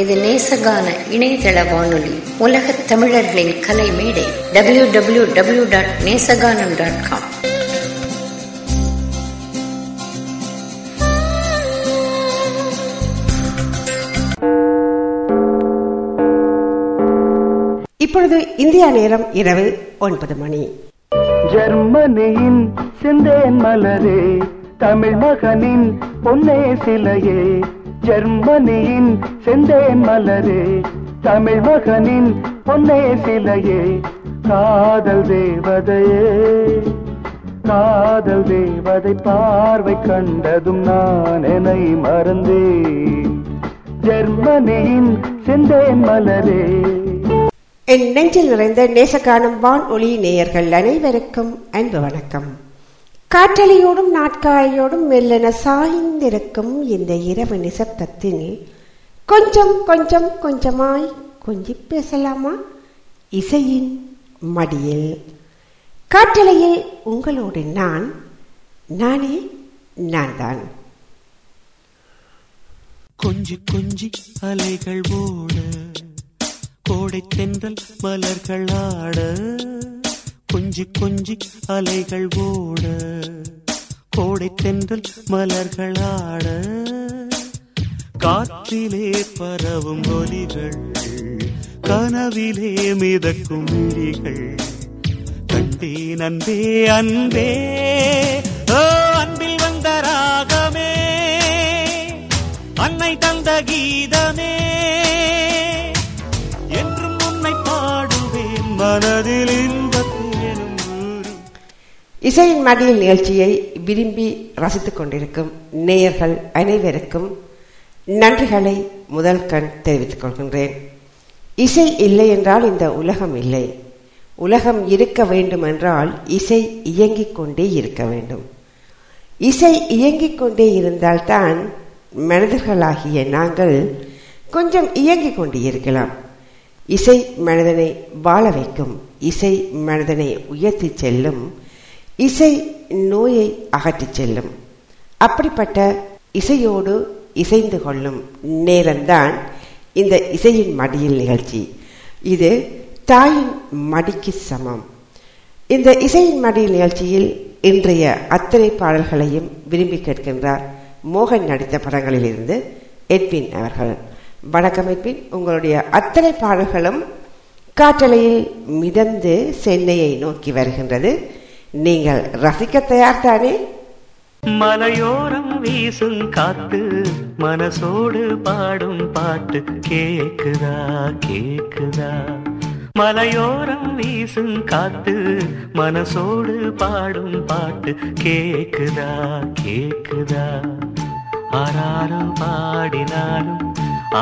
இது நேசகான இணையதள வானொலி உலகத் தமிழர்களின் கலை மேடை W W W dot Nesaganam dot com இப்பொழுது இந்தியா நேரம் இரவு ஒன்பது மணி. ஜெர்மனியின் செந்தேன் மலரே தமிழ் மகனின் பொன்னே சிலையே ஜெர்மனியின் செந்தேன் மலரே தமிழ் மகனின் பொன்னே சிலையே. காதல் தேவதையே காதல் தேவதை பார்வை கண்டதும் நான் என்னை மறந்தே ஜெர்மனியின் செந்தேன் மலரே. என் நெஞ்சில் நிறைந்த நேசகானம் வான் ஒளி நேயர்கள் அனைவருக்கும் அன்பு வணக்கம். காற்றலையோடும் நாட்காலையோடும் மெல்லென சாய்ந்திருக்கும் இந்த இரவு நிசப்தத்தில் கொஞ்சம் கொஞ்சம் கொஞ்சமாய் கொஞ்சி பேசலாமா? இசையின் மடியில். காற்றலையில் உங்களோடு நான் நானே நான் தான் கொஞ்சி கொஞ்சி அலைகள் ஓட கோடை தென்றல் மலர்கள் ஆட. கொஞ்சி கொஞ்சி அலைகள் ஓட கோடை தென்றல் மலர்கள் ஆட காற்றிலே பரவும் ஒலிகள் கனவிலே மிதக்கும் விழிகள். கண்டே அன்பே அன்பே அன்பில் வந்த ராகமே அன்னை தந்த கீதமே. என்றும் உன்னை பாடுவேன். மனதில் இன்பத்தை இசையின் மடியில் நிகழ்ச்சியை விரும்பி ரசித்துக் கொண்டிருக்கும் நேயர்கள் அனைவருக்கும் நன்றிகளை முதல் கண் தெரிவித்துக் கொள்கின்றேன். இசை இல்லை என்றால் இந்த உலகம் இல்லை. உலகம் இருக்க வேண்டுமென்றால் இசை இயங்கிக் கொண்டே இருக்க வேண்டும். இசை இயங்கிக் கொண்டே இருந்தால்தான் மனிதர்களாகிய நாங்கள் கொஞ்சம் இயங்கிக் கொண்டு இருக்கலாம். இசை மனிதனை வாழ வைக்கும். இசை மனிதனை உயர்த்தி செல்லும் இசை நோயை அகற்றிச் செல்லும். அப்படிப்பட்ட இசையோடு இசைந்து கொள்ளும் நேரம்தான் இந்த இசையின் மடியில் நிகழ்ச்சி. இது தாயின் மடிக்கு சமம். இந்த இசையின் மடியில் நிகழ்ச்சியில் இன்றைய அத்தனை பாடல்களையும் விரும்பி கேட்கின்றார் மோகன் நடித்த படங்களிலிருந்து எட்வின் அவர்கள். வணக்கம் எட்வின். உங்களுடைய அத்தனை பாடல்களும் காற்றலையில் மிதந்து சென்னையை நோக்கி வருகின்றது. நீங்கள் ரசிக்க தயார் தானே? மலையோரம் வீசும் காத்து மனசோடு பாடும் பாட்டு கேக்குதா கேக்குதா? மலையோரம் வீசும் காத்து மனசோடு பாடும் பாட்டு கேக்குதா கேக்குதா? ஆராரோ பாடினாலும்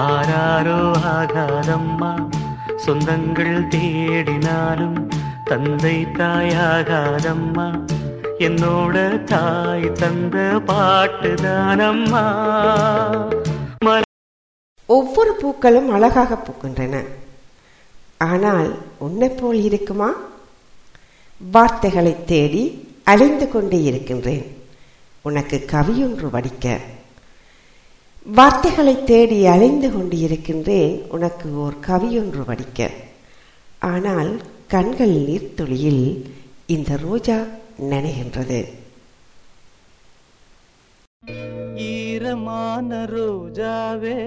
ஆராரோ ஆகாதம்மா சொந்தங்கள் தேடினாலும் தந்தை தாயாகாதம்மா. என்னோட தாய் தந்த பாட்டுதானம்மா. ஒவ்வொரு பூக்களும் அழகாக பூக்கின்றன. ஆனால் உன்னை போல் இருக்குமா? வார்த்தைகளை தேடி அழிந்து கொண்டே இருக்கின்றேன். உனக்கு கவியொன்று வடிக்க. வார்த்தைகளை தேடி அலைந்து கொண்டு இருக்கின்றேன். உனக்கு ஓர் கவியொன்று வடிக்க. ஆனால் கண்கள் நீர்த்துளியில் இந்த ரோஜா நனைகின்றது. ஈரமான ரோஜாவே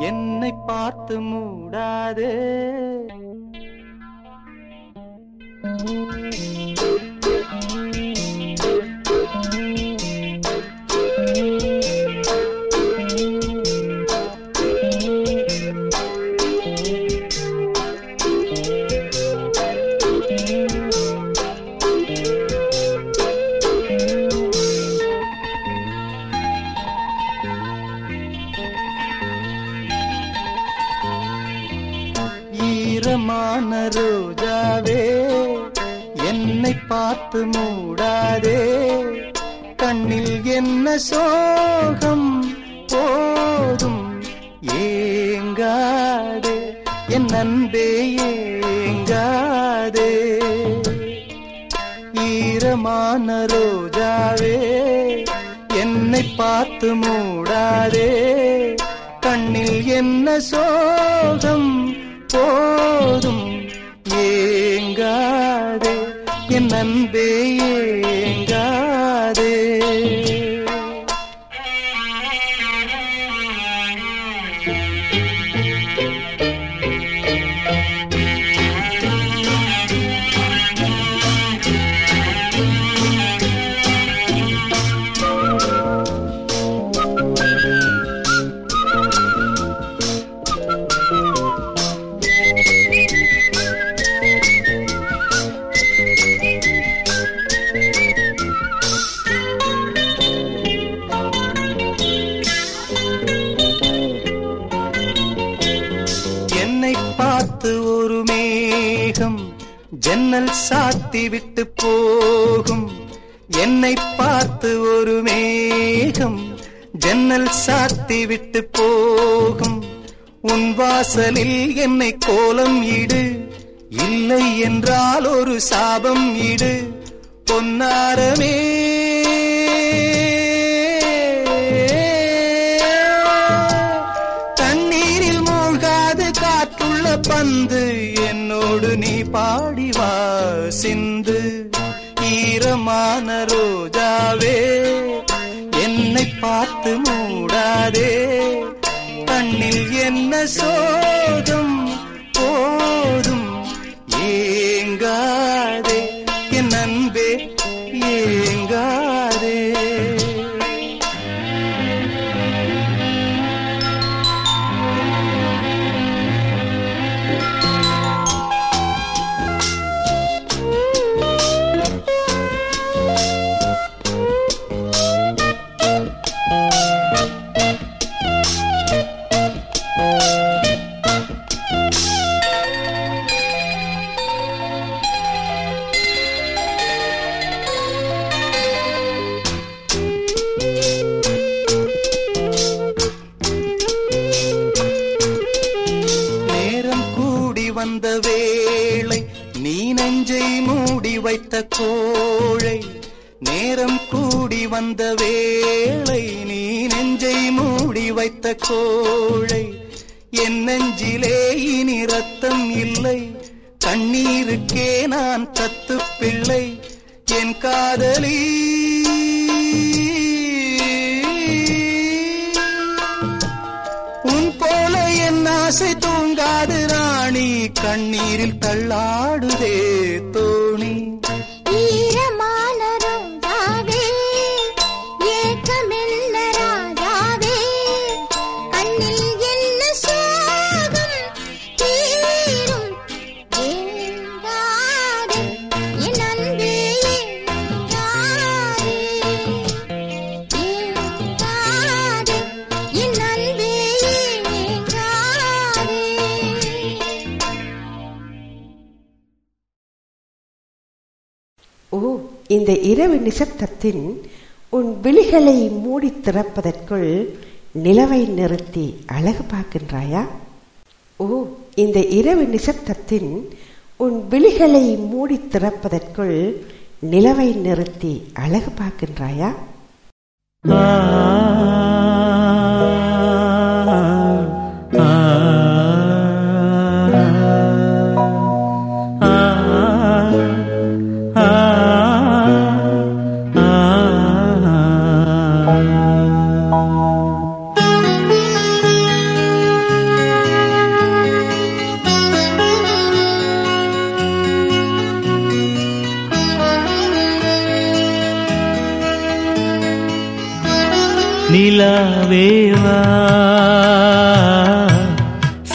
என்னை பார்த்து மூடாதே. ரோஜாவே என்னை பார்த்து மூடாதே. கண்ணில் என்ன சோகம்? போதும் ஏங்காதே. என் அன்பே ஏங்காதே. ஈரமான ரோஜாவே என்னை பார்த்து மூடாதே. கண்ணில் என்ன சோகம்? போதும் என் சாத்தி விட்டு போகும். என்னை பார்த்து ஒரு மேகம் ஜன்னல் சாத்தி விட்டு போகும். உன் வாசலில் என்னை கோலம் இடு. இல்லை என்றால் ஒரு சாபம் இடு. பொன்னாரமே. தண்ணீரில் மூழ்காது காற்றுள்ள பந்து. என்னோடு நீ பாடி வா சிந்து. ஈரமான ரோஜாவே என்னை பார்த்து மூடாதே. கண்ணில் என்ன சோ வந்த வேளை நீ நெஞ்சை மூடி வைத்த கோழை என் நெஞ்சிலே இனி ரத்தம் இல்லை. கண்ணீருக்கே நான் தத்து பிள்ளை என் காதலி. உன் போல என் ஆசை தூங்காது ராணி கண்ணீரில் தள்ளாடுதே தோ இந்த இரவு நிசப்தத்தின் உன் விழிகளை மூடி திறப்பதற்குள் நிலவை நிறுத்தி அழகு பார்க்கின்றாயா? ஓ இந்த இரவு நிசப்தத்தின் உன் விழிகளை மூடி திறப்பதற்குள் நிலவை நிறுத்தி அழகு பார்க்கின்றாயா? ஆ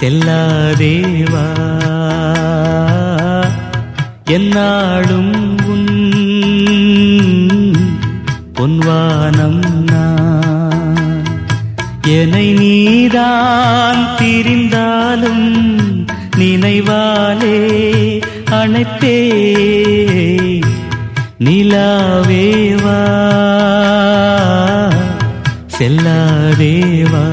செல்லாதேவா? என்னாலும் உன் பொன்வானம் நான். என்னை நீதான் திரிந்தாலும் நினைவாலே அணைப்பே நிலாவேவா? செல்லாதேவா?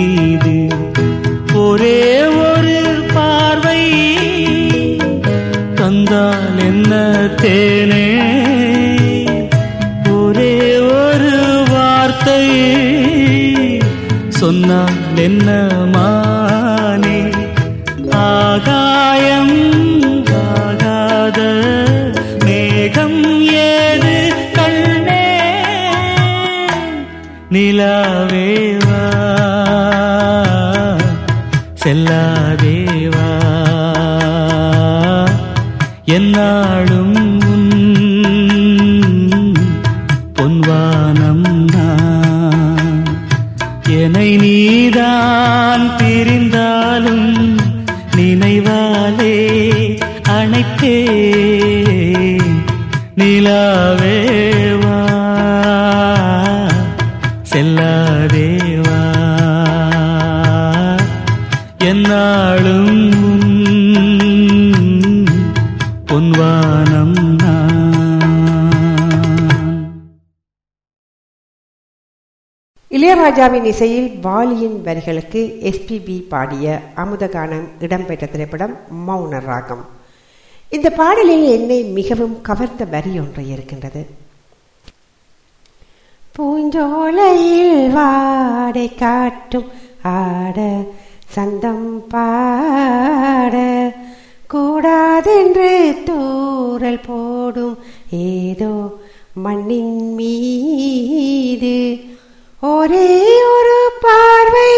இளையராஜாவின் இசையில் வாலியின் வரிகளுக்கு எஸ்பிபி பாடிய அமுதகானம் இடம்பெற்ற திரைப்படம் மௌன ராகம் இந்த பாடலில் என்னை மிகவும் கவர்ந்த வரி ஒன்று இருக்கின்றது. பூஞ்சோலையில் வாடை காட்டும் ஆட சந்தம் பாட. கூடாதென்று தூறல் போடும் ஏதோ மண்ணின் மீது ஒரே ஒரு பார்வை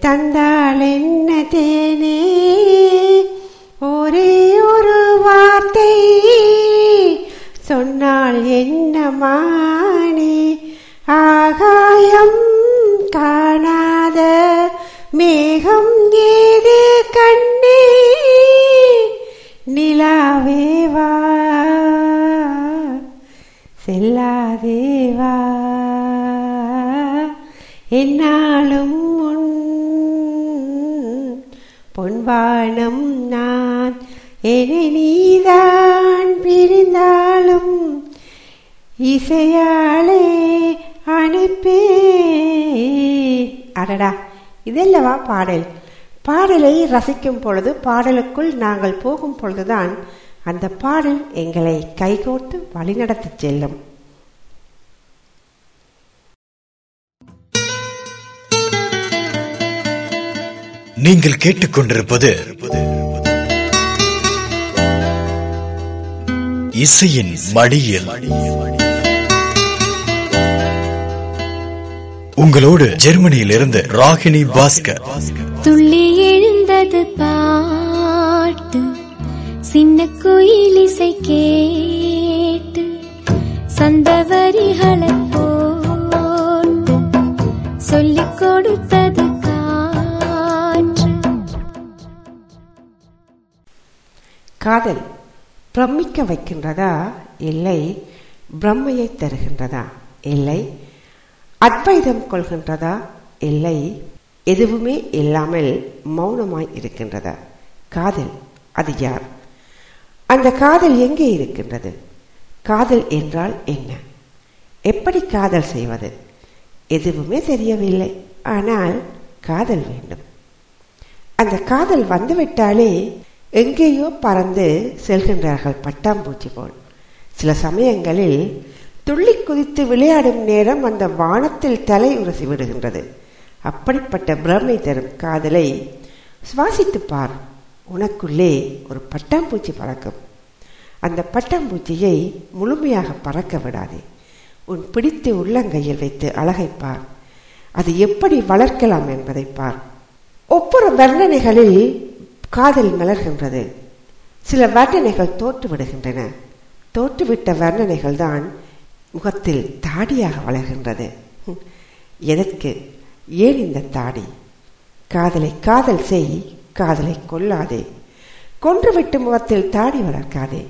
தந்தால் என்ன தேனே? ஒரே ஒரு வார்த்தை சொன்னால் என்ன மானே? ஆகாயம் காணாத மேகம் ஏது கண்ணே? நிலாவேவா செல்லாதேவா என்னாலும் உன் பொன்வானம் நான். என்னை நீதான் பிரிந்தாலும் இசையாலே அனுப்பே அடடா இதல்லவா பாடல். பாடலை ரசிக்கும் பொழுது பாடலுக்குள் நாங்கள் போகும் பொழுதுதான் அந்த பாடல் எங்களை கைகோர்த்து வழிநடத்திச் செல்லும். நீங்கள் கேட்டுக்கொண்டிருப்பது இசையின் மடியில். உங்களோடு ஜெர்மனியில் இருந்து ராகினி பாஸ்கர். துள்ளி எழுந்தது பாட்டு சின்ன குயில் இசை கேட்டு சந்தவரிகளை போட்டு சொல்லிக் கொடுத்தது காதல் பிரமிக்க வைக்கின்றதா? இல்லை. பிரம்மையை தருகின்றதா? இல்லை. அத்வைதம் கொள்கின்றதா? இல்லை. எதுவுமே இல்லாமல் மௌனமாய் இருக்கின்றதா? காதல் அது யார்? அந்த காதல் எங்கே இருக்கின்றது? காதல் என்றால் என்ன? எப்படி காதல் செய்வது? எதுவுமே தெரியவில்லை. ஆனால் காதல் வேண்டும். அந்த காதல் வந்துவிட்டாலே எங்கேயோ பறந்து செல்கின்றார்கள் பட்டாம்பூச்சி போல். சில சமயங்களில் துள்ளி குதித்து விளையாடும் நேரம் அந்த வானத்தில் தலை உரசி விடுகின்றது. அப்படிப்பட்ட பிரமை தரும் காதலை சுவாசித்து பார். உனக்குள்ளே ஒரு பட்டாம்பூச்சி பறக்கும். அந்த பட்டாம்பூச்சியை முழுமையாக பறக்க விடாதே. உன் பிடித்து உள்ளங்கையில் வைத்து அழகை பார். அது எப்படி வளர்க்கலாம் என்பதை பார். ஒவ்வொரு வர்ணனைகளில் காதல் மலர்கின்றது. சில வர்ணனைகள் தோற்றுவிடுகின்றன தோற்றுவிட்ட வர்ணனைகள் தான் முகத்தில் தாடியாக வளர்கின்றது. எதற்கு? ஏன் இந்த தாடி? காதலை காதல் செய் காதலை கொல்லாதே. கொன்றுவிட்டு முகத்தில் தாடி வளர்க்காதே.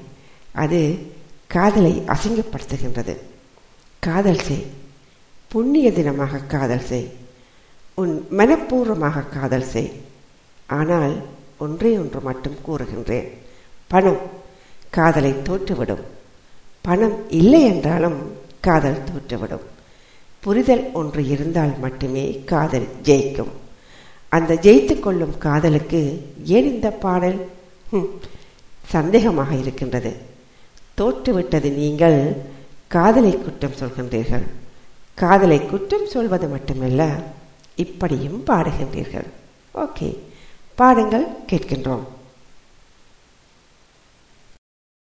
அது காதலை அசிங்கப்படுத்துகின்றது. காதல் செய். புண்ணிய தினமாக காதல் செய். உன் மனப்பூர்வமாக காதல் செய். ஆனால் ஒன்றே ஒன்று மட்டும் கூறுகின்றேன். பணம் காதலை தோற்றுவிடும். பணம் இல்லை என்றாலும் காதல் தோற்றுவிடும். புரிதல் ஒன்று இருந்தால் மட்டுமே காதல் ஜெயிக்கும். அந்த ஜெயித்து கொள்ளும் காதலுக்கு ஏன் இந்த பாடல்? சந்தேகமாக இருக்கின்றது. தோற்றுவிட்டது நீங்கள் காதலை குற்றம் சொல்கின்றீர்கள். காதலை குற்றம் சொல்வது மட்டுமல்ல இப்படியும் பாடுகின்றீர்கள். ஓகே. பாடங்கள் கேட்கின்றோம்.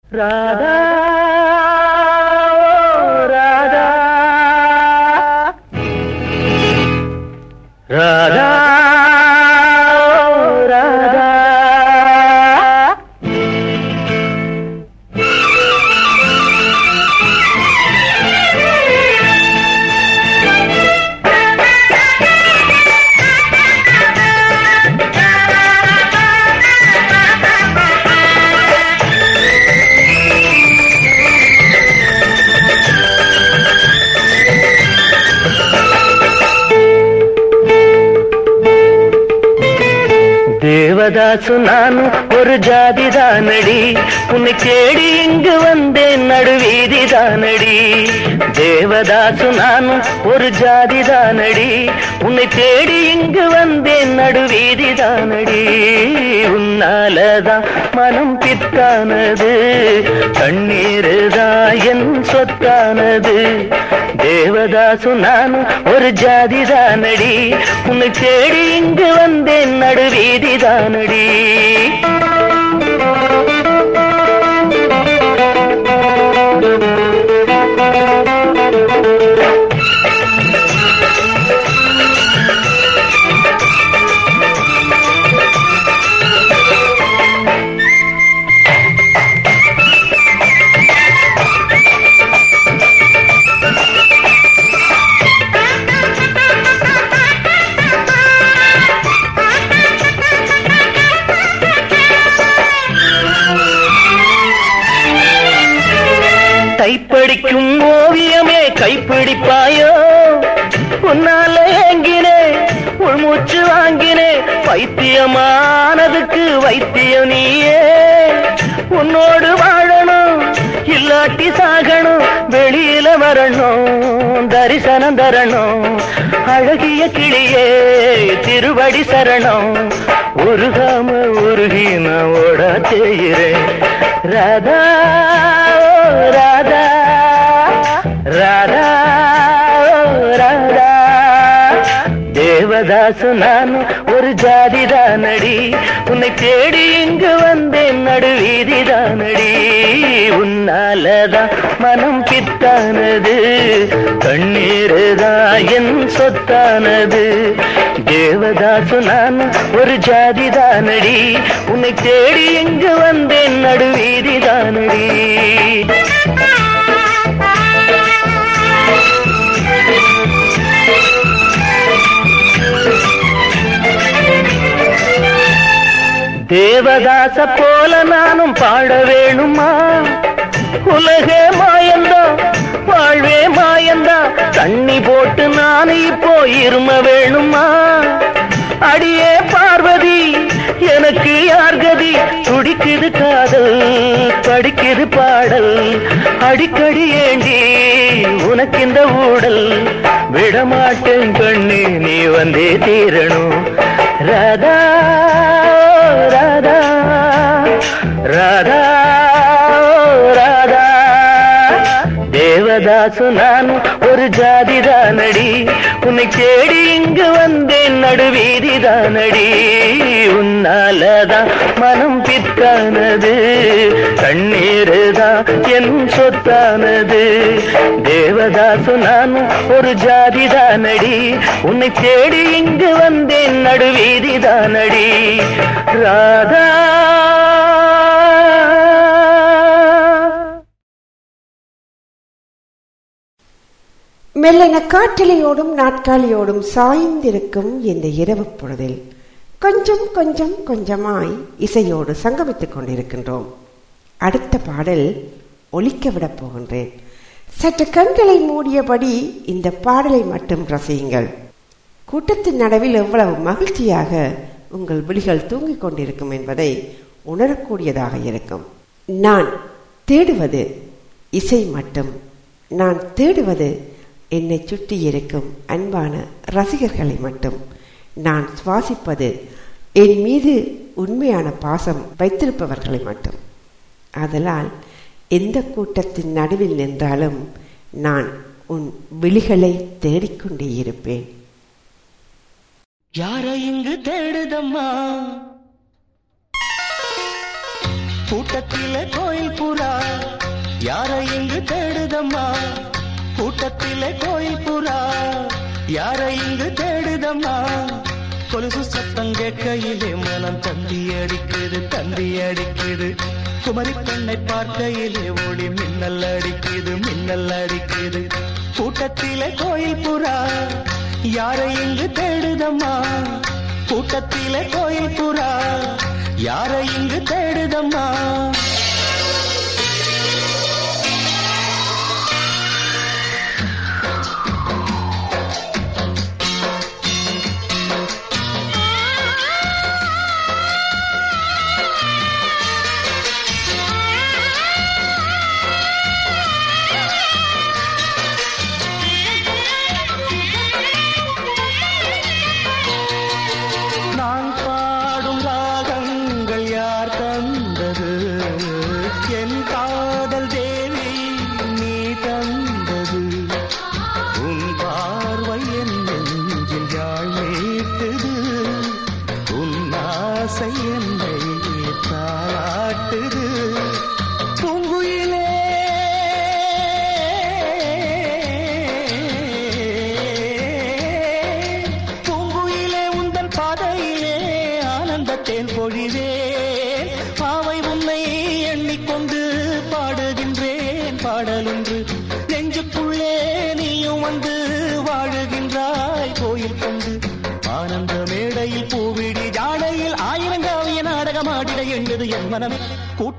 ராதா ராதா. ராதா தேவதாசு நான் ஒரு ஜாதி தானடி உன்னை தேடி இங்கு வந்தேன் நடுவீதி தானடி தேவதாசு நானும் ஒரு ஜாதி தானடி உன்னை தேடி இங்கு வந்தேன் நடுவீதி தானடி உன்னாலதான் மனம் பித்தானது. கண்ணீரு தான் என் சொத்தானது. தேவதாசு நானும் ஒரு ஜாதி தானடி உன்னை தேடி இங்கு வந்தேன் நடுவீதி தானடி கைப்பிடிப்பாயோ? உன்னால ஏங்கினே உள்மூச்சு வாங்கினே வைத்தியமானதுக்கு வைத்தியம் நீயே. உன்னோடு வாழணும் இல்லாட்டி சாகணும் வெளியில வரணும் தரிசனம் தரணும். அழகிய கிளியே திருவடி சரணம். உருகாம உருகி நான் ஓட செய்கிறேன் ராதா ராதா தேவதாசு நானும் ஒரு ஜாதி தானடி உன்னை தேடி இங்கு வந்தேன் நடுவீதி தானடி உன்னாலதான் மனம் பித்தானது. கண்ணீரு தான் என் சொத்தானது. தேவதாசு நான் ஒரு ஜாதி தானடி உன்னை தேடி இங்கு வந்தேன் நடுவீதி தானடி தேவதாச போல நானும் பாட வேணுமா? உலகே மாயந்தா வாழ்வே மாயந்தா தண்ணி போட்டு நான் இப்போ இரும வேணுமா? அடியே பார்வதி எனக்கு யார் கதி? துடிக்குது காதல் படிக்குது பாடல். அடிக்கடி ஏண்டி உனக்கு இந்த ஊடல்? விடமாட்டேன் கண்ணு நீ வந்தே தீரணும். ரதா தேவதாசு நான் ஒரு ஜாதி தானடி உன்னை தேடி இங்கு வந்தேன் நடுவீதி தானடி உன்னாலதான் மனம் பித்தானது கண்ணீரு தான் என் சொத்தானது. தேவதாசு நான் ஒரு ஜாதி தானடி உன்னை தேடி இங்கு வந்தேன் நடுவீதி தானடி ராதா மெல்லென காற்றலையோடும் நாட்காலியோடும் சாய்ந்திருக்கும் இந்த இரவு பொழுதில் கொஞ்சம் கொஞ்சம் கொஞ்சமாய் இசையோடு சங்கமித்துக் கொண்டிருக்கின்றோம். அடுத்த பாடல் ஒலிக்க விடப் போகின்றேன். சற்று கண்களை மூடியபடி இந்த பாடலை மட்டும் ரசியுங்கள். கூட்டத்தின் நடுவில் எவ்வளவு மகிழ்ச்சியாக உங்கள் விழிகள் தூங்கிக் கொண்டிருக்கும் என்பதை உணரக்கூடியதாக இருக்கும். நான் தேடுவது இசை மட்டும். நான் தேடுவது என்னை சுற்றி இருக்கும் அன்பான ரசிகர்களை மட்டும். நான் சுவாசிப்பது என் மீது உண்மையான பாசம் வைத்திருப்பவர்களை மட்டும். அதனால் எந்த கூட்டத்தின் நடுவில் நின்றாலும் நான் உன் விழிகளை தேடிக்கொண்டே இருப்பேன். யாரை இங்கு தேடுதம்மா? கூட்டத்தில கோயில் புறா. யாரை இங்கு தேடுதம்மா? கூட்டத்திலே கோயில் புறா. யாரை இங்கு தேடுதம்மா? கொலுசு சத்தம் கேட்கையிலே மனம் தந்தி அடிக்குது தந்தி அடிக்குது. குமரி பெண்ணை பார்க்கையிலே ஓடி மின்னல் அடிக்குது மின்னல் அடிக்குது. கூட்டத்திலே கோயில் புறா. யாரை இங்கு தேடுதம்மா? கூட்டத்திலே கோயில் புறா. யாரை இங்கு தேடுதம்மா?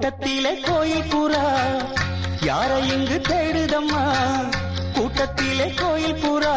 கூட்டத்திலே கோயில் புறா யாரை இங்கு தேடுதம்மா? கூட்டத்திலே கோயில் புறா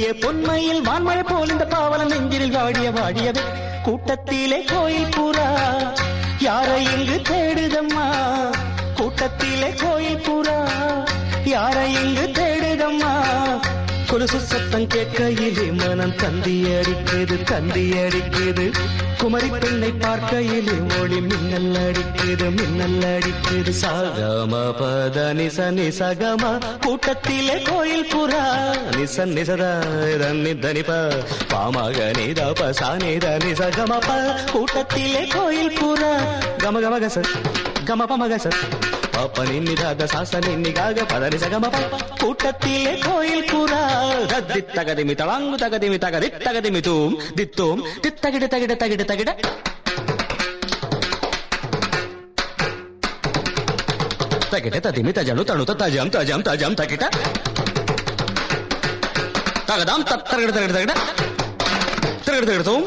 ஏற்றிய பொன்மையில் வான்மழை போல் இந்த பாவலன் நெஞ்சில் வாடிய வாடியது. கூட்டத்திலே கோயில் பூரா யாரை இங்கு தேடுதம்மா? கூட்டத்திலே கோயில் பூரா யாரை இங்கு தேடுதம்மா? கொலுசு சத்தம் கேட்கையிலே மனம் தந்தி அடிக்கிறது தந்தி அடிக்கிறது குமரி பெண்ணை பார்க்கையிலே ஒளி மின்னல் அடிக்குது மின்னல் அடிக்குது. சாகம பத நிச நிசகம கூட்டத்திலே கோயில் புறா. நிச நிசத தனி தனிப பாமக நித பசா நித நிசகம கூட்டத்திலே கோயில் புறா. கம கமக சார் கம பமக சார் ಪಾಪ ನಿನ್ನಿದಾಗ ಸಾಸ ನಿನ್ನಿಗಾಗ ಪದರಿ ಸಗಮ ಪಾಪ ಕೂಟತ್ತಿಲೆ ಕೋಯಿಲ್ ಕೂರ ದದ್ದಿ ತಗದಿಮಿ ತಳಂಗು ತಗದಿಮಿ ತಗದಿ ತಗದಿಮಿ ತೂಂ ದಿತ್ತೂಂ ದಿತ್ತಗಿಡ ತಗಿಡ ತಗಿಡ ತಗಿಡ తగిట తదిమి తజను తణుత తజం తజం తజం తగిట తగదాం తగడ తగడ తగడ తిరగడ తిరగడతాం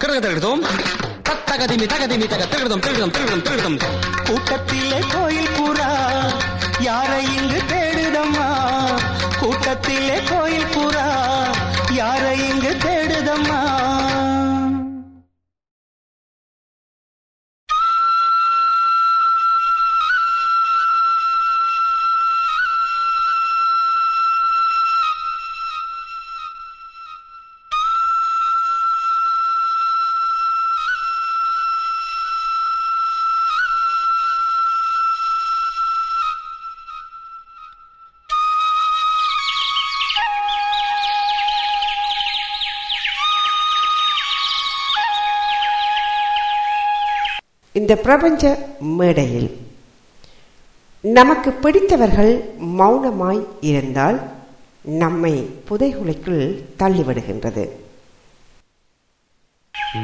తిరగడ తిరగడతాం தகதிமி தகதிமி தக திருடம் திருடம் திருடம் திருடம் கூட்டத்திலே கோயில் புறா யாரை இங்கு தேடுதம்மா? கூட்டத்திலே கோயில் புறா இந்த பிரபஞ்ச மேடையில் நமக்கு பிடித்தவர்கள் மௌனமாய் இருந்தால் நம்மை புதைகுலைக்குள் தள்ளிவிடுகின்றது.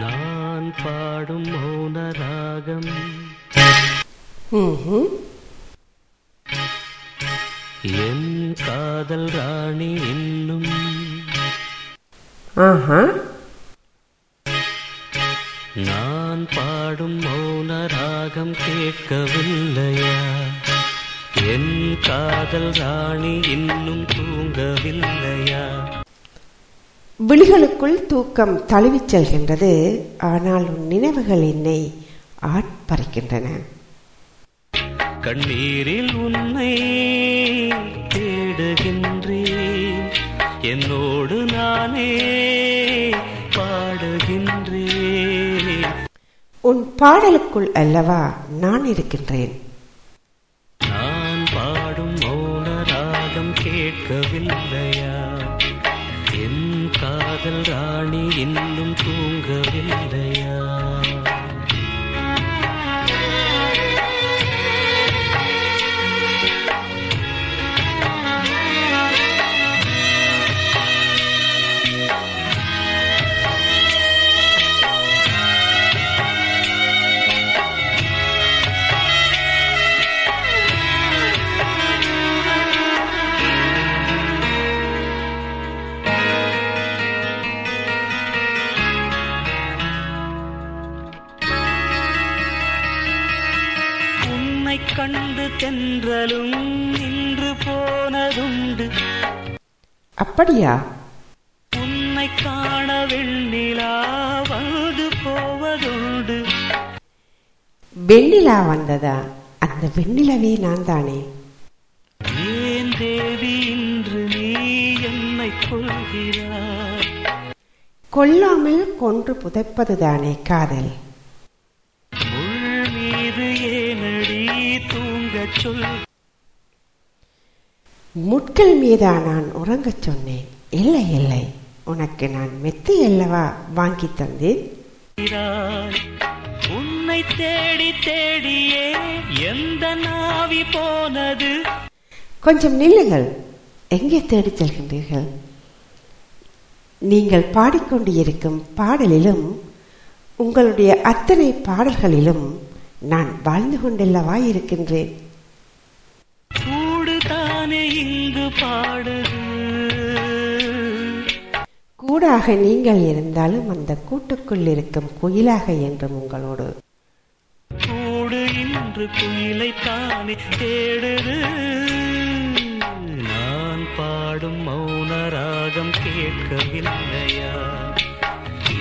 நான் பாடும் மௌன ராகம். என் காதல் ராணி இன்னும் ஆஹா. நான் பாடும் மௌன ராகம் கேட்கவில்லையா? என் காதல் ராணி இன்னும் தூங்கவில்லையா? விழிகளுக்குள் தூக்கம் தழுவிச் செல்கின்றது ஆனால் உன் நினைவுகள் என்னை ஆட்பறிக்கின்றன. கண்ணீரில் உன்னை தேடுகின்றேன். என்னோடு நானே உன் பாடலுக்குள் அல்லவா நான் இருக்கின்றேன்? அப்படியா? உன்னை காண வெண்ணிலா வந்து போவதுண்டு. வெண்ணிலா வந்ததா? அந்த வெண்ணிலவே நான் தானே ஏன் தேவி இன்று நீ என்னை கொள்கிறாய் கொல்லாமல் கொன்று புதைப்பதுதானே காதல். முள் மீது ஏனடி தூங்கச் சொல் முட்கள் மீதா நான் உறங்கச் சொன்னேன். இல்லை இல்லை உனக்கு நான் மெத்தை அல்லவா வாங்கி தந்தேன். உன்னை தேடி தேடியே எந்த நாவி போனது? கொஞ்சம் நில்லுங்கள். எங்கே தேடிச் செல்கின்றீர்கள்? நீங்கள் பாடிக்கொண்டிருக்கும் பாடலிலும் உங்களுடைய அத்தனை பாடல்களிலும் நான் வாழ்ந்து கொண்டல்லவா இருக்கின்றேன். பாடுது. கூடாக நீங்கள் இருந்தாலும் அந்த கூட்டுக்குள் இருக்கும் குயிலாக என்றும் உங்களோடு. கூடு இன்று குயிலை தானே தேடுது. நான் பாடும் மௌன ராகம் கேட்கவில்லையா?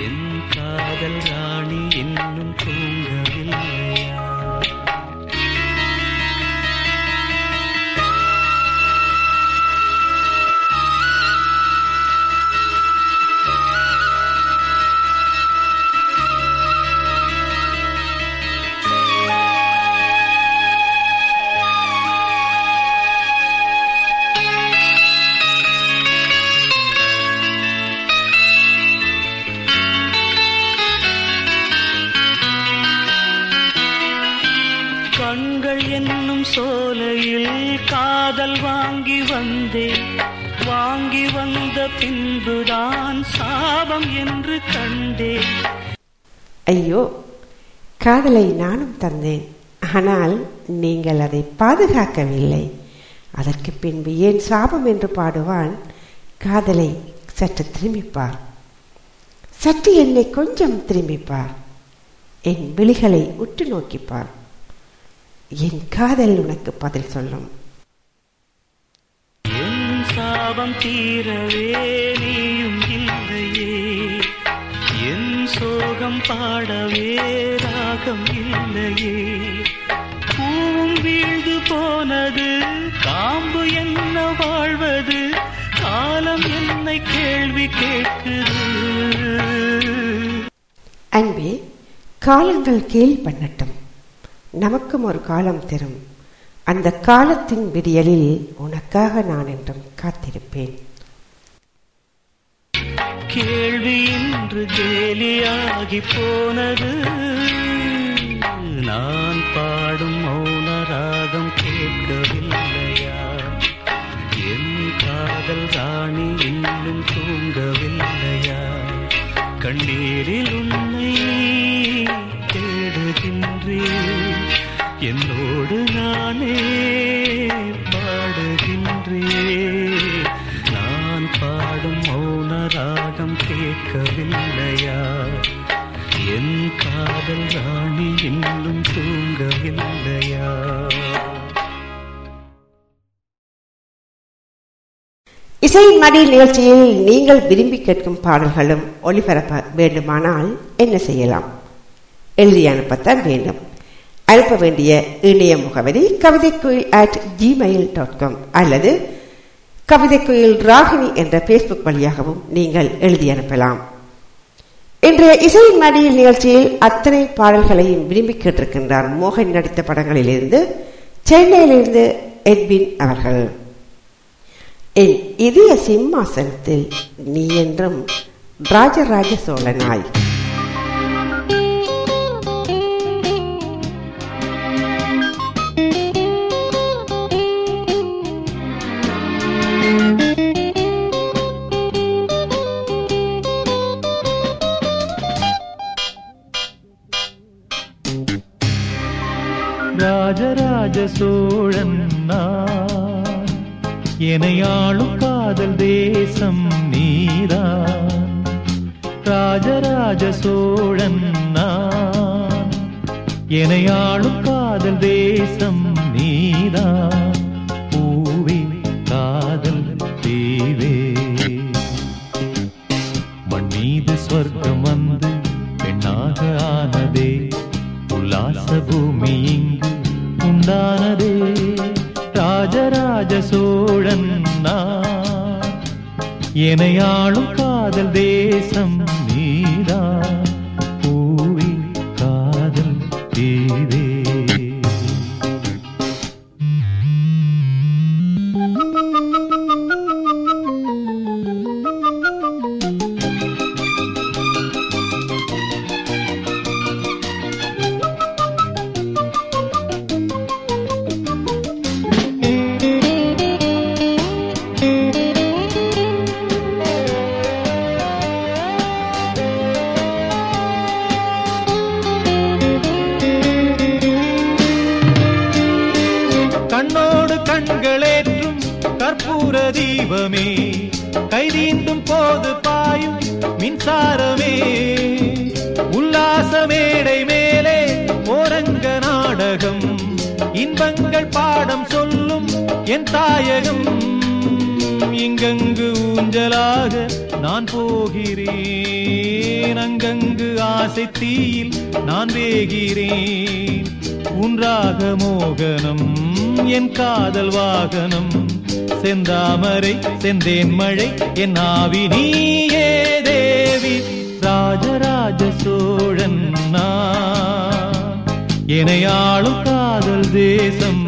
என் காதல் ராணி இன்னும் உங்களை நானும் தந்தேன். ஆனால் நீங்கள் அதை பாதுகாக்கவில்லை. அதற்கு பின்பு ஏன் சாபம் என்று பாடுவான்? காதலை சற்று திரும்பிப்பார். சற்று என்னை கொஞ்சம் திரும்பிப்பார். என் விழிகளை உற்று நோக்கிப்பார். என் காதல் உனக்கு பதில் சொல்லும். சாபம் தீரவே நீயும் சோகம் பாடவே ராகம் இல்லையே. பூவும் வீழ்ந்து போனது காம்பு என்ன வாழ்வது காலம் என்னை கேள்வி கேட்குது. அன்பே காலங்கள் கேள் பண்ணட்டும். நமக்கும் ஒரு காலம் தரும். அந்த காலத்தின் விடியலில் உனக்காக நான் என்றும் காத்திருப்பேன். கேள்வி இன்று கேலியாகி போனது. நான் பாடும் மௌன ராகம் கேட்கவில்லையா? என் காதல் ராணி இன்னும் தூங்கவில்லையா? கண்ணீரில் உன்னை தேடுகின்றேன். என்னோடு நானே பாடுகின்றேன். காதல் ராணி இன்னும் தூங்கவில்லையா? இசை மடி நிகழ்ச்சியில் நீங்கள் விரும்பி கேட்கும் பாடல்களும் ஒளிபரப்ப வேண்டுமானால் என்ன செய்யலாம்? எழுதி அனுப்பத்தான் வேண்டும். அனுப்ப வேண்டிய இணைய முகவரி Kavithaikuyil at Gmail dot com அல்லது கவிதைக்குயில் ராகினி என்ற பேஸ்புக் வழியாகவும் நீங்கள் எழுதி அனுப்பலாம். இன்றைய இசையின் மடியில் நிகழ்ச்சியில் அத்தனை பாடல்களையும் விரும்பி கேட்டிருக்கின்றார் மோகன் நடித்த படங்களிலிருந்து சென்னையிலிருந்து எட்வின் அவர்கள். என் இதய சிம்மாசனத்தில் நீ என்றும் ராஜராஜ சோழனாய். ராஜ சோழன் நான். எனையாளும் காதல் தேசம் நீரா ராஜராஜ சோழன் நான். எனையாளும் காதல் தேசம் நீரா பூவே காதல் தீவே. மண் மீது சொர்க்கம் வந்து பெண்ணாக ஆனதே. உல்லாச பூமி இங்கு உண்டானதே ராஜராஜ சோழன் எனையாளும் காதல் தேசம் நீதான் பூவி காதல் தீவே. போகிறேன். அங்கங்கு ஆசை தீயில் நான் வேகிறேன். உன்றாக மோகனம் என் காதல் வாகனம். செந்தாமரை செந்தேன் மழை என் ஆவி நீயே தேவி. ராஜராஜ சோழன் நான். எனையாளும் காதல் தேசம்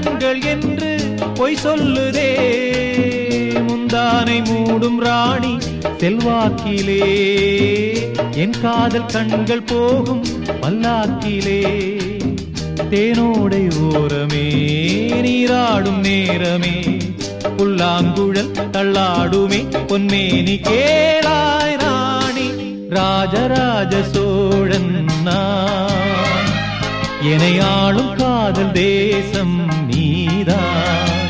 கண்கள் என்று பொய் சொல்லுதே. முந்தானை மூடும் ராணி செல்வாக்கிலே. என் காதல் கண்கள் போகும் பல்லாக்கிலே தேனோடை ஓரமே நீராடும் நேரமே. புல்லாங்குழல் தள்ளாடுமே பொன்மேனி கேளாய் ராணி. ராஜராஜ சோழன் என ஆளும் காதல் தேசம் நீதான்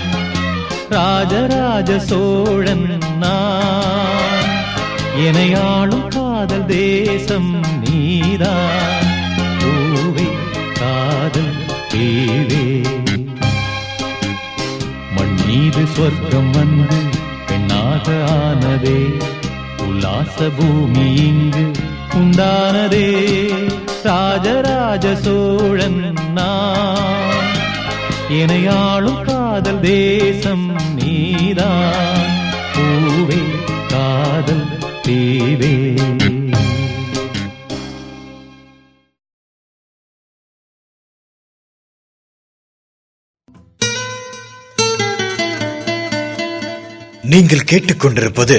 ராஜராஜ சோழன் நான். எனையாளும் காதல் தேசம் நீதான். பூவே காதல் தேவே. மண் மீது சொர்க்கம் வந்து பெண்ணாக ஆனதே. உல்லாச பூமி இங்கு உண்டானதே. ராஜராஜ சோழன் நான். இணையாளும் காதல் தேசம் நீதான் பூவே காதல் தீவே. நீங்கள் கேட்டுக்கொண்டிருப்பது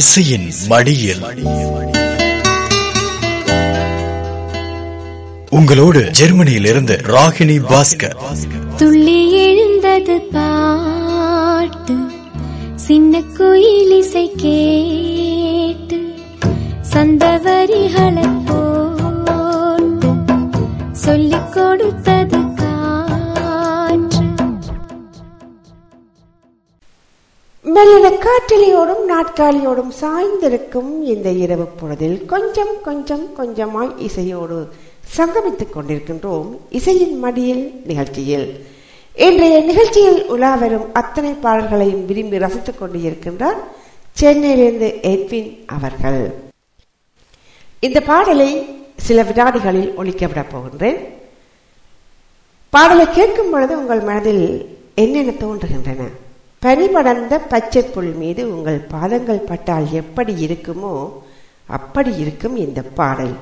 இசையின் மடியில். உங்களோடு ஜெர்மனியில் இருந்து ராகினி பாஸ்கர். துள்ளி எழுந்தது பாட்டு சின்ன குயில் இசை கேட்டு சந்தவரிகளை போட்டு சொல்லிக் கொடுத்தது காற்று. மெல்லின காற்றலையோடும் நாட்காலியோடும் சாய்ந்திருக்கும் இந்த இரவு பொழுதில் கொஞ்சம் கொஞ்சம் கொஞ்சமாய் இசையோடு சங்கமித்துக் கொண்டிருக்கின்றோம் இசையின் மடியில் நிகழ்ச்சியில். இன்றைய நிகழ்ச்சியில் உலா வரும் அத்தனை பாடல்களையும் விரும்பி ரசித்துக் கொண்டிருக்கின்றார் சென்னையிலிருந்து எட்வின் அவர்கள். இந்த பாடலை சில வினாடிகளில் ஒழிக்கப்பட போகின்றேன். பாடலை கேட்கும் பொழுது உங்கள் மனதில் என்னென்ன தோன்றுகின்றன? பனிபடர்ந்த பச்சை புல் மீது உங்கள் பாதங்கள் பட்டால் எப்படி இருக்குமோ அப்படி இருக்கும் இந்த பாடல்.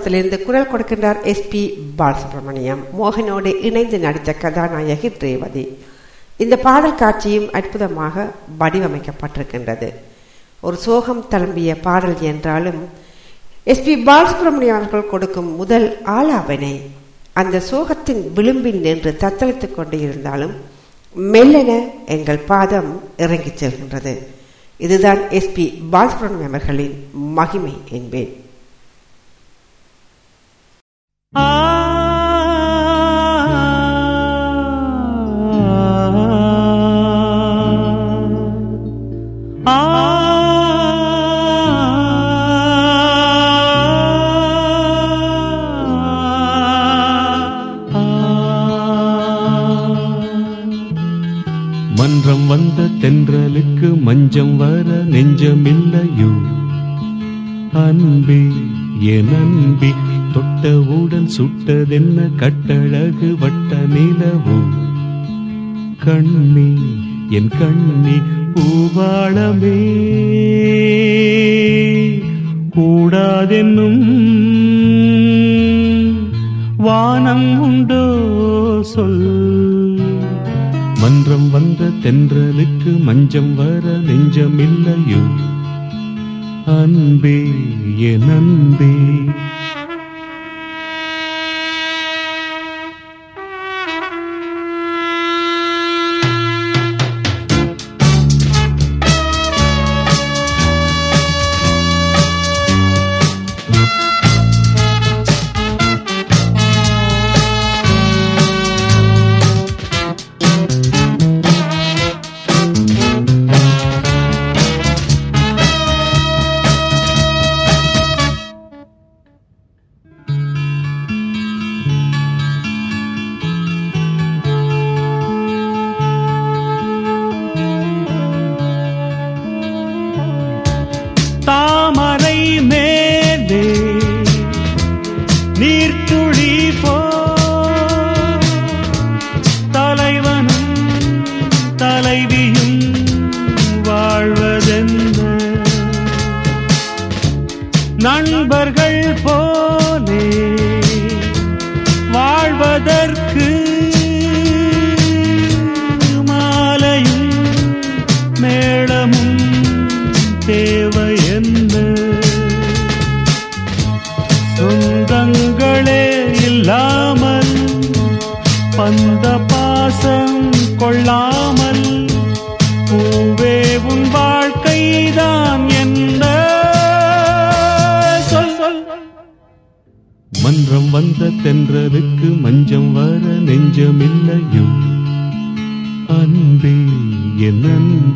மாவட்டத்திலிருந்து குரல் கொடுக்கின்றார் எஸ் பி பாலசுப்ரமணியம். மோகனோடு இணைந்து நடித்த கதாநாயகி ரேவதி. இந்த பாடல் காட்சியும் அற்புதமாக வடிவமைக்கப்பட்டிருக்கின்றது. ஒரு சோகம் தழும்பிய பாடல் என்றாலும் எஸ் பி பாலசுப்ரமணியம் அவர்கள் கொடுக்கும் முதல் ஆலாபனை அந்த சோகத்தின் விளிம்பில் நின்று தத்தளித்துக் கொண்டு இருந்தாலும் மெல்லென எங்கள் பாதம் இறங்கிச் செல்கின்றது. இதுதான் எஸ்பி பாலசுப்ரமணியம் அவர்களின் மகிமை என்பேன். மன்றம் வந்த தென்றலுக்கு மஞ்சம் வர நெஞ்சமில்லையோ? அன்பே என் அன்பி தொட்டவுடன் சுட்டதென்ன கட்டழகு வட்ட நிலவோ? கண்ணி என் கண்ணி பூவாளமே. கூடாதென்னும் வானம் உண்டோ? சொல். மன்றம் வந்த தென்றலுக்கு மஞ்சம் வர நெஞ்சமில்லையோ? அன்பே என் அன்பே.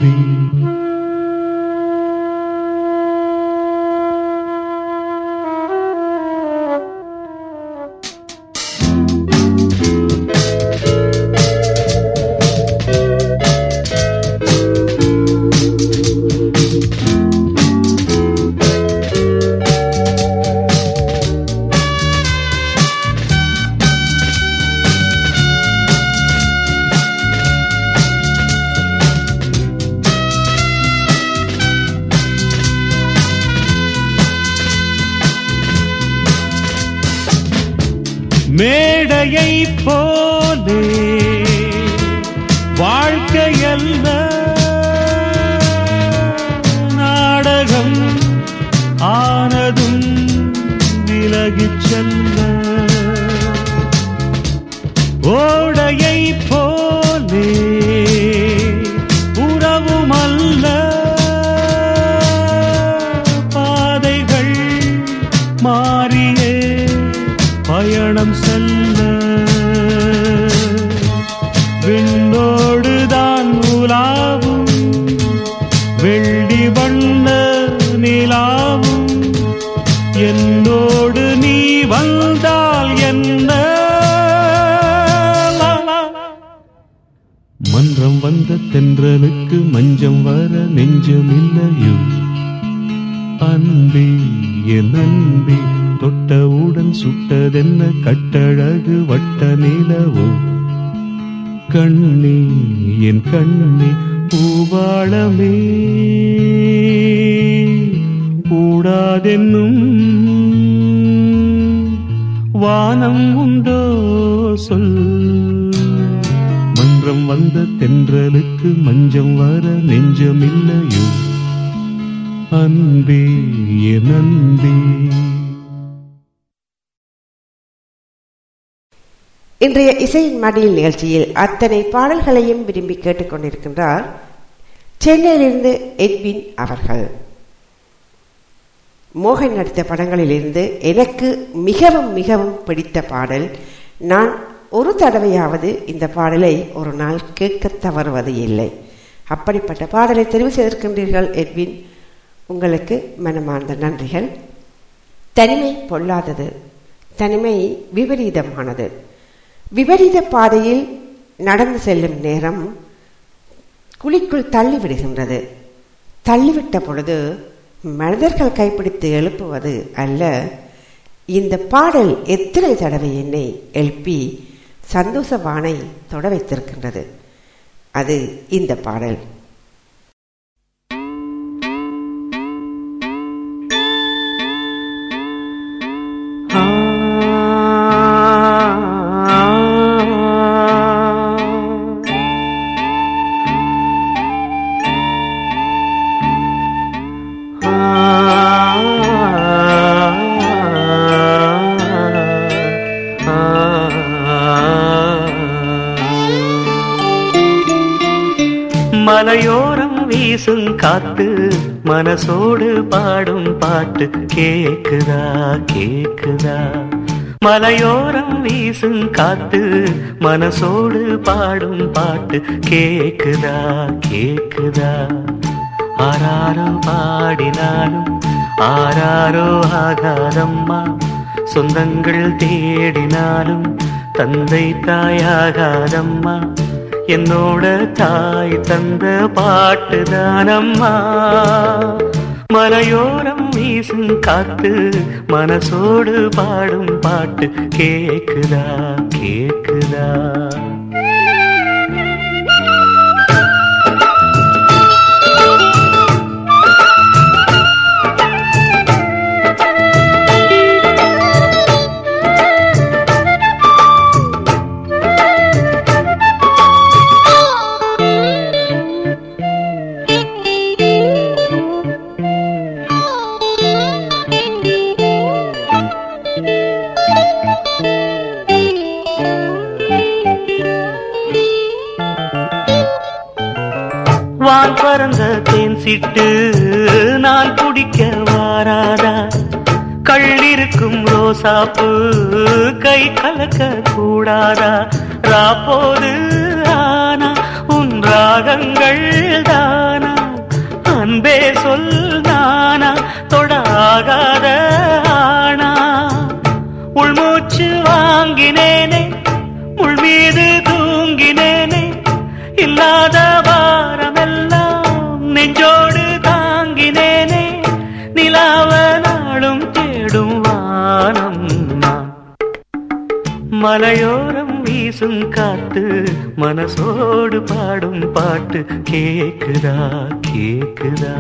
என் அன்பே என் அன்பே. இன்றைய இசையின் மடியில் நிகழ்ச்சியில் அத்தனை பாடல்களையும் விரும்பி கேட்டுக்கொண்டிருக்கின்றார் சென்னையிலிருந்து எட்வின் அவர்கள். மோகன் நடித்த படங்களிலிருந்து எனக்கு மிகவும் மிகவும் பிடித்த பாடல் நான் ஒரு தடவையாவது இந்த பாடலை ஒரு நாள் கேட்க தவறுவது இல்லை. அப்படிப்பட்ட பாடலை தெரிவு செய்திருக்கின்றீர்கள் எட்வின்? உங்களுக்கு மனமார்ந்த நன்றிகள். தனிமை பொல்லாதது. தனிமை விபரீதமானது. விபரீத பாதையில் நடந்து செல்லும் நேரம் குழிக்குள் தள்ளிவிடுகின்றது. தள்ளிவிட்ட பொழுது மனிதர்கள் கைப்பிடித்து எழுப்புவது அல்ல. இந்த பாடல் எத்தனை தடவை என்னை எழுப்பி சந்தோஷவானை தொட வைத்திருக்கின்றது. அது இந்த பாடல். மலையோரம் வீசும் காத்து மனசோடு பாடும் பாட்டு கேக்குதா கேக்குதா? மலையோரம் வீசும் காத்து மனசோடு பாடும் பாட்டு கேக்குதா கேக்குதா? ஆராரோ பாடினாலும் ஆராரோ ஆகாதம்மா. சொந்தங்கள் தேடினாலும் தந்தை தாயாகாதம்மா. என்னோட தாய் தந்த பாட்டு தானம்மா. மலையோரம் வீசும் காத்து மனசோடு பாடும் பாட்டு கேக்குதா கேக்குதா? சிட்டு நான் குடிக்க வாராதா? கள்ளிருக்கும் ரோசாப்பு கை கலக்க கூடாதா? ராப்போது ஆனா உன் ராகங்கள் தானா? அன்பே சொல் நானா தொடாகாத ஆனா? உள்மூச்சு வாங்கினேனே உள்மீது மலையோரம் வீசும் காத்து மனசோடு பாடும் பாட்டு கேக்குதா கேக்குதா?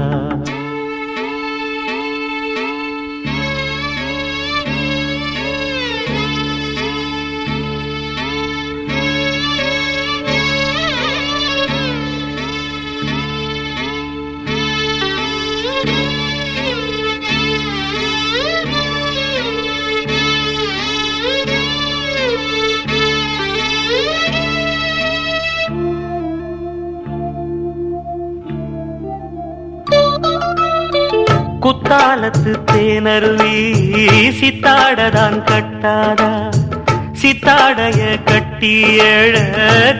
காலத்து தேனருவி சித்தாடதான் கட்டாதா? சித்தாடைய கட்டி எழ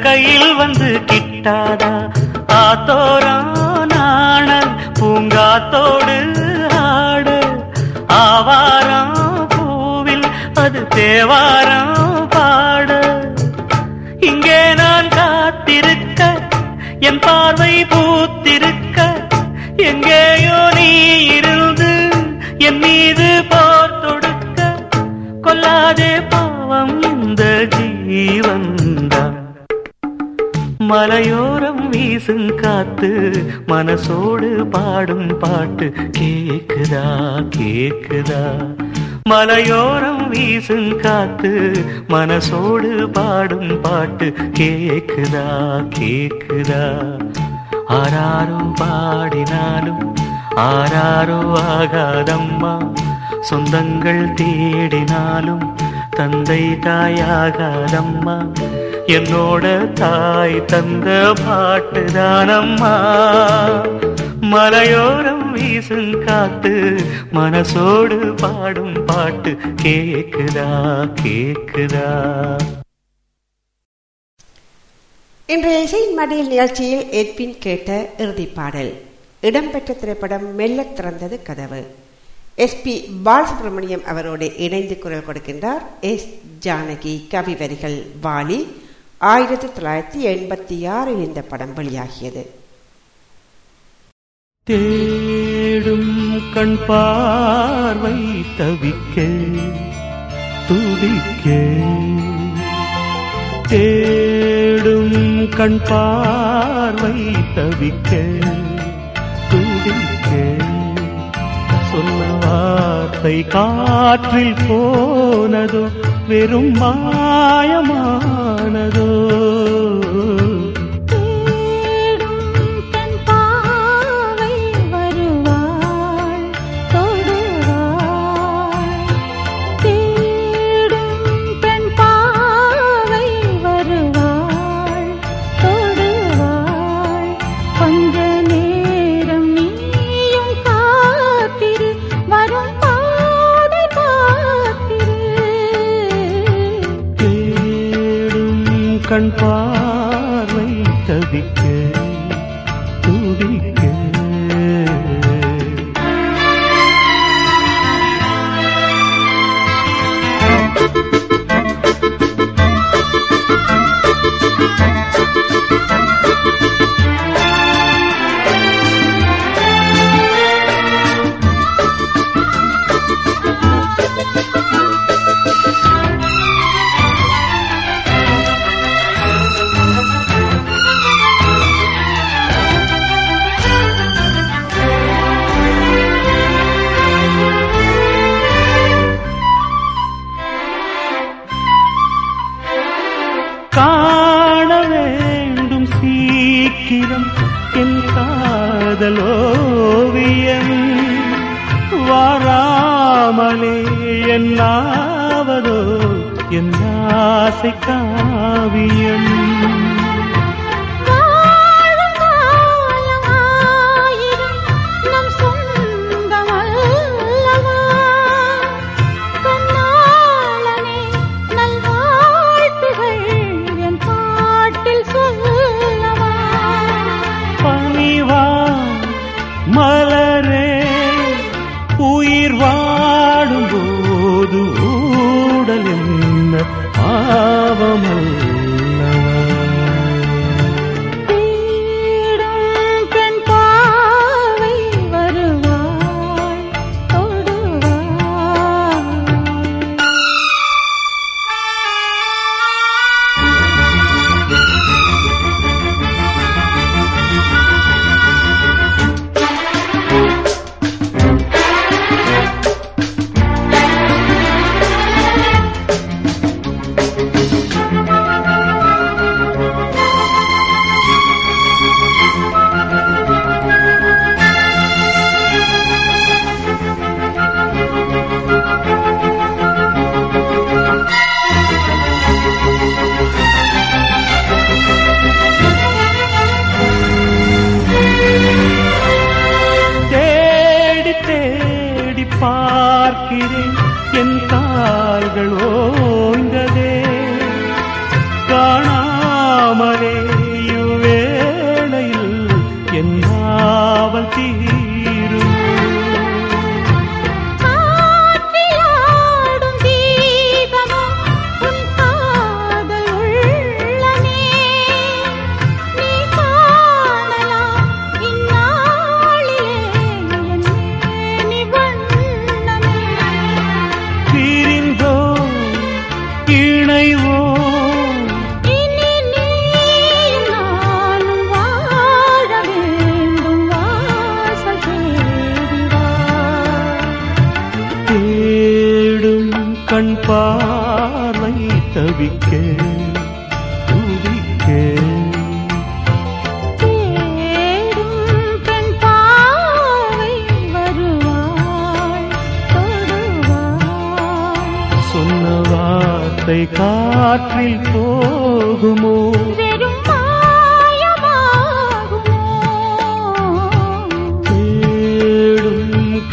கையில் வந்து கிட்டாதா? ஆத்தோரான பூங்காத்தோடு ஆட. ஆவாராம் பூவில் அது தேவாராம் பாட. இங்கே நான் காத்திருக்க என் பார்வை பூத்திருக்க எங்கேயோ நீ என் மீது போர் தொடுக்க கொல்லாதே பாவம் இந்த ஜீவன்தான் மலையோரம் வீசும் காத்து மனசோடு பாடும் பாட்டு கேக்குதா கேக்குதா? மலையோரம் வீசும் காத்து மனசோடு பாடும் பாட்டு கேக்குதா கேக்குதா? ஆராரும் பாடினாலும் ஆராரோ ஆகாதம்மா. சொந்தங்கள் தேடினாலும் தந்தை தாயாகாதம்மா. என்னோட தாய் தந்த பாட்டுதானம்மா மலையோரம் வீசும் காத்து மனசோடு பாடும் பாட்டு கேக்குதா கேக்குதா? இன்றைய இசை மடியில் நிகழ்ச்சியில் ஏற்பின் கேட்ட இறுதிப் பாடல். இடம்பெற்ற திரைப்படம் மெல்ல திறந்தது கதவு. எஸ். பி. பாலசுப்ரமணியம் அவரோடு இணைந்து குரல் கொடுக்கின்றார் எஸ். ஜானகி. கவி வரிகள் வாலி. ஆயிரத்தி தொள்ளாயிரத்தி எண்பத்தி ஆறில் இந்த படம் வெளியாகியது. தேடும் கண் பார்வை தவிக்க துடிக்க. தேடும் கண் பார்வை தவிக்க துடிக்க சொன்ன வார்த்தை காற்றில் போனதோ வெறும் மாயமானதோ.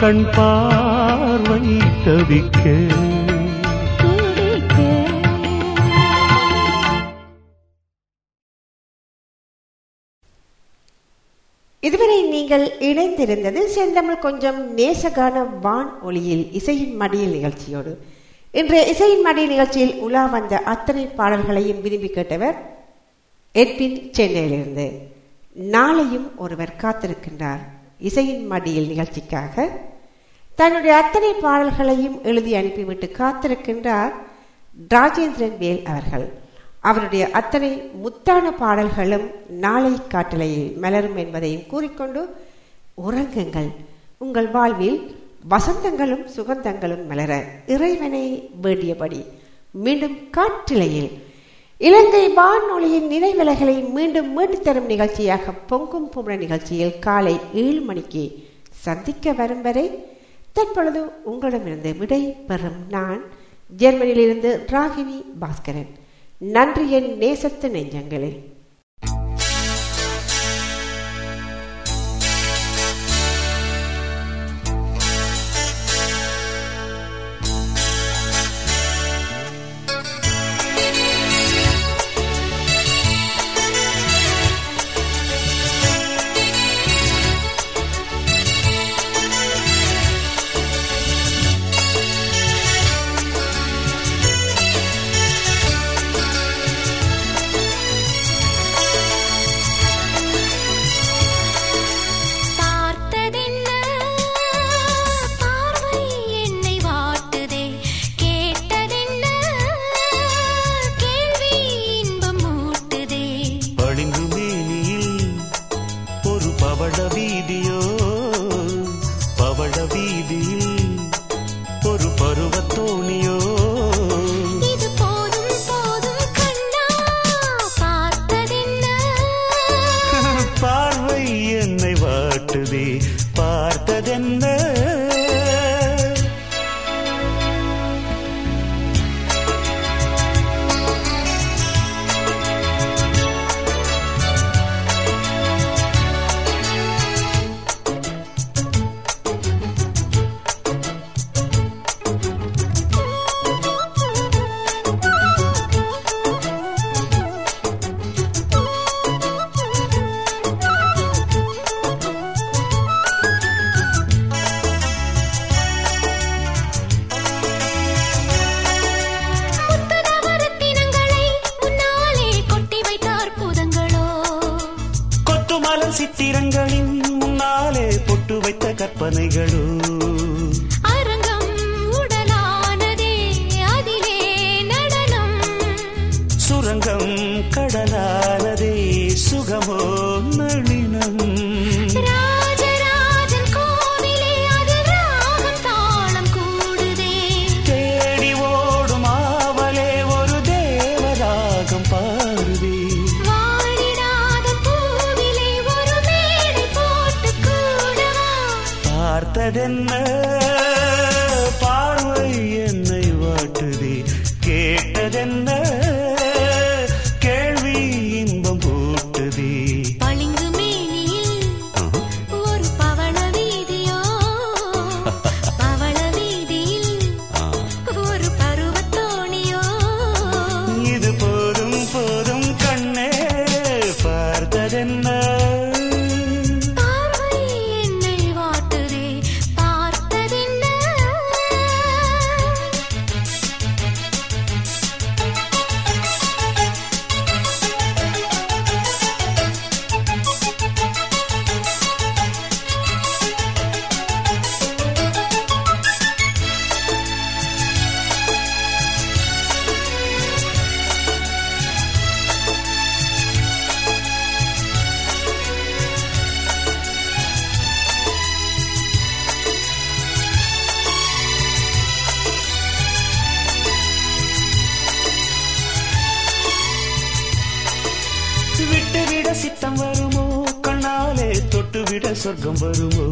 கண் பார்வை தவிக்க. இதுவரை நீங்கள் இணைந்திருந்தது செந்தமிழ் கொஞ்சம் நேசகான வான் ஒளியில் இசையின் மடியில் நிகழ்ச்சியோடு. இன்றைய இசையின் மடி நிகழ்ச்சியில் உலா வந்த அத்தனை பாடல்களையும் விரும்பி கேட்டவர் எட்வின் சென்னையிலிருந்து. நாளையும் ஒருவர் காத்திருக்கின்றார் இசையின் மடியில் நிகழ்ச்சிக்காக. தன்னுடைய அத்தனை பாடல்களையும் எழுதி அனுப்பிவிட்டு காத்திருக்கின்றார் ராஜேந்திரன் வேல் அவர்கள். அவருடைய அத்தனை முத்தான பாடல்களும் நாளை காட்டலையில் மலரும் என்பதையும் கூறிக்கொண்டு உறங்குங்கள். உங்கள் வாழ்வில் வசந்தங்களும் சுகந்தங்களும் மலர இறைவனை வேண்டியபடி மீண்டும் காற்றிலையில் இலங்கை வானொலியின் நினைவிலைகளை மீண்டும் மீட்டுத் தரும் நிகழ்ச்சியாக பொங்கும் புமர நிகழ்ச்சியில் காலை ஏழு மணிக்கு சந்திக்க வரும் வரை தற்பொழுது உங்களிடமிருந்து விடை பெறும் நான் ஜெர்மனியிலிருந்து ராகினி பாஸ்கரன். நன்றி என் நேசத்து நெஞ்சங்களே. பவள வீதியில் விட்டுவிட சித்தம் வருமோ கண்ணாலே தொட்டுவிட சொர்க்கம் வருமோ?